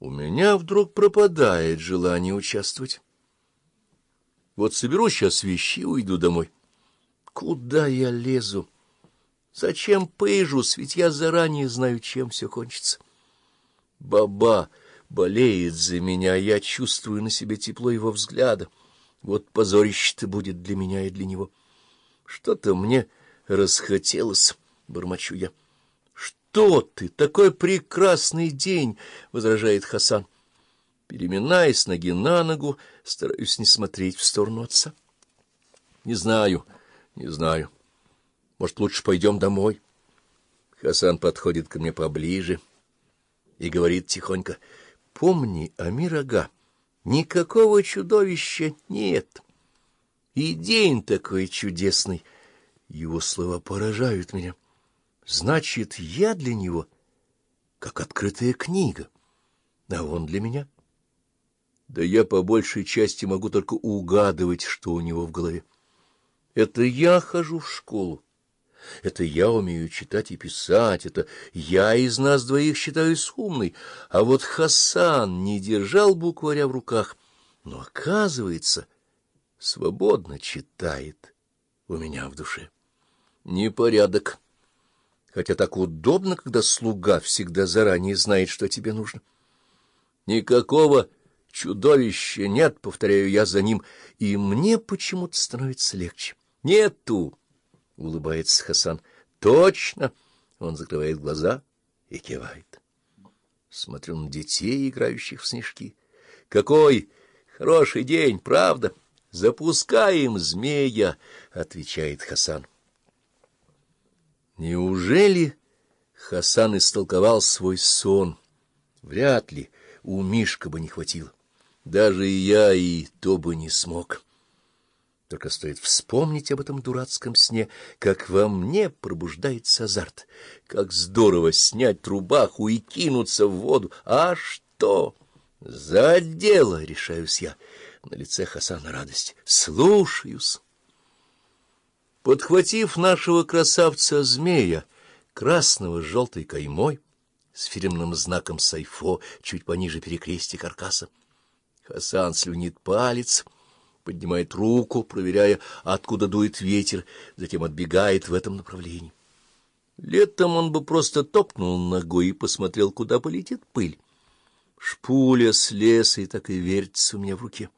у меня вдруг пропадает желание участвовать. Вот соберу сейчас вещи уйду домой. Куда я лезу? Зачем пыжусь, ведь я заранее знаю, чем все кончится. Баба болеет за меня, я чувствую на себе тепло его взгляда. Вот позорище-то будет для меня и для него. Что-то мне расхотелось, — бормочу я. — Что ты? Такой прекрасный день! — возражает Хасан. Переминаясь ноги на ногу, стараюсь не смотреть в сторону отца. — Не знаю, не знаю. Может, лучше пойдем домой? Хасан подходит ко мне поближе и говорит тихонько. — Помни, Амир Ага, никакого чудовища нет. И день такой чудесный. Его слова поражают меня. Значит, я для него как открытая книга, а он для меня — да я по большей части могу только угадывать, что у него в голове. Это я хожу в школу. Это я умею читать и писать, это я из нас двоих считаюсь умной, а вот Хасан не держал букваря в руках, но, оказывается, свободно читает у меня в душе. Непорядок, хотя так удобно, когда слуга всегда заранее знает, что тебе нужно. Никакого Чудовища нет, повторяю я за ним, и мне почему-то становится легче. Нету, улыбается Хасан. Точно, он закрывает глаза и кивает. Смотрю на детей, играющих в снежки. Какой хороший день, правда? Запускаем змея, отвечает Хасан. Неужели Хасан истолковал свой сон? Вряд ли, у Мишка бы не хватило. Даже и я и то бы не смог. Только стоит вспомнить об этом дурацком сне, как во мне пробуждается азарт. Как здорово снять рубаху и кинуться в воду. А что? За дело, решаюсь я. На лице Хасана радость. Слушаюсь. Подхватив нашего красавца-змея, красного с желтой каймой, с фирменным знаком Сайфо чуть пониже перекрестия каркаса, Хасан слюнит палец, поднимает руку, проверяя, откуда дует ветер, затем отбегает в этом направлении. Летом он бы просто топнул ногой и посмотрел, куда полетит пыль. Шпуля с леса и так и вертится у меня в руке.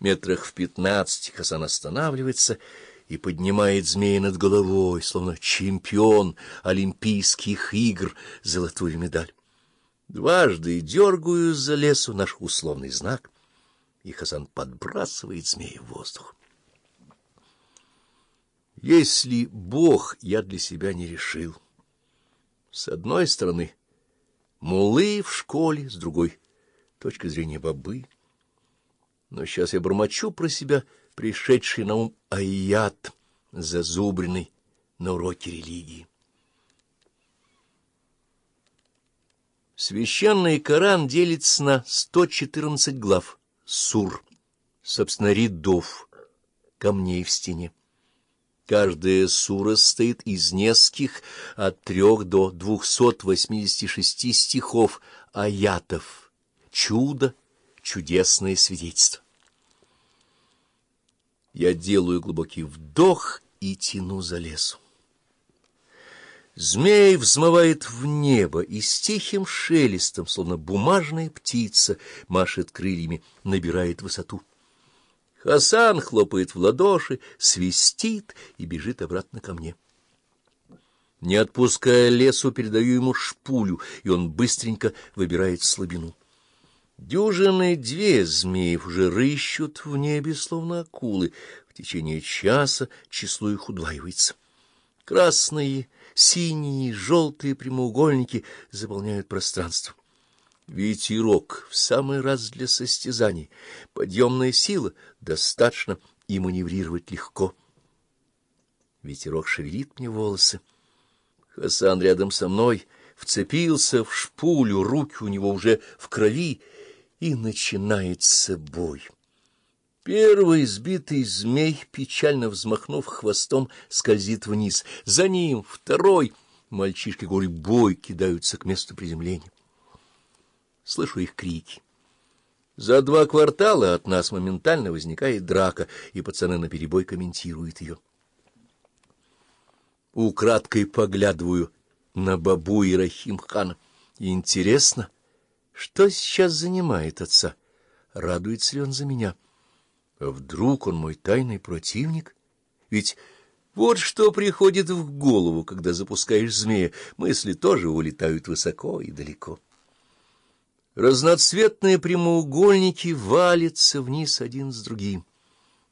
Метрах в пятнадцати Хасан останавливается и поднимает змея над головой, словно чемпион Олимпийских игр, золотую медаль. Дважды дергаю за лесу наш условный знак, и Хасан подбрасывает змея в воздух. Если Бог я для себя не решил, с одной стороны, мулы в школе, с другой — точка зрения бабы. Но сейчас я бормочу про себя, пришедший на ум аят, зазубренный на уроке религии. Священный Коран делится на 114 глав, сур, собственно, рядов, камней в стене. Каждая сура состоит из нескольких от трех до 286 стихов аятов. Чудо, чудесное свидетельство. Я делаю глубокий вдох и тяну за лесу. Змей взмывает в небо и с тихим шелестом, словно бумажная птица, машет крыльями, набирает высоту. Хасан хлопает в ладоши, свистит и бежит обратно ко мне. Не отпуская лесу, передаю ему шпулю, и он быстренько выбирает слабину. Дюжины две змеев уже рыщут в небе, словно акулы. В течение часа число их удваивается. Красные Синие, желтые прямоугольники заполняют пространство. Ветерок в самый раз для состязаний. Подъемная сила достаточно, и маневрировать легко. Ветерок шевелит мне волосы. Хасан рядом со мной вцепился в шпулю, руки у него уже в крови, и начинается бой. Первый сбитый змей, печально взмахнув хвостом, скользит вниз. За ним второй. Мальчишки горе бой кидаются к месту приземления. слышу их крики. За два квартала от нас моментально возникает драка, и пацаны наперебой комментируют ее. Украдкой поглядываю на бабу и Рахим-хана. Интересно, что сейчас занимает отца? Радуется ли он за меня? А вдруг он мой тайный противник? Ведь вот что приходит в голову, когда запускаешь змея. Мысли тоже улетают высоко и далеко. Разноцветные прямоугольники валятся вниз один с другим,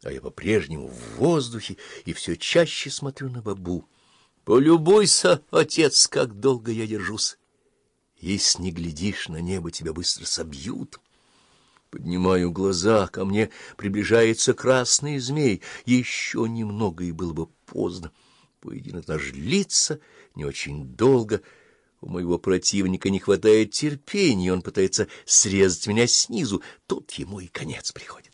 а я по-прежнему в воздухе и все чаще смотрю на бабу. Полюбуйся, отец, как долго я держусь. Если не глядишь на небо, тебя быстро собьют. Поднимаю глаза, ко мне приближается красный змей. Еще немного, и было бы поздно. Поединок наш длится не очень долго. У моего противника не хватает терпения, он пытается срезать меня снизу. Тут ему и конец приходит.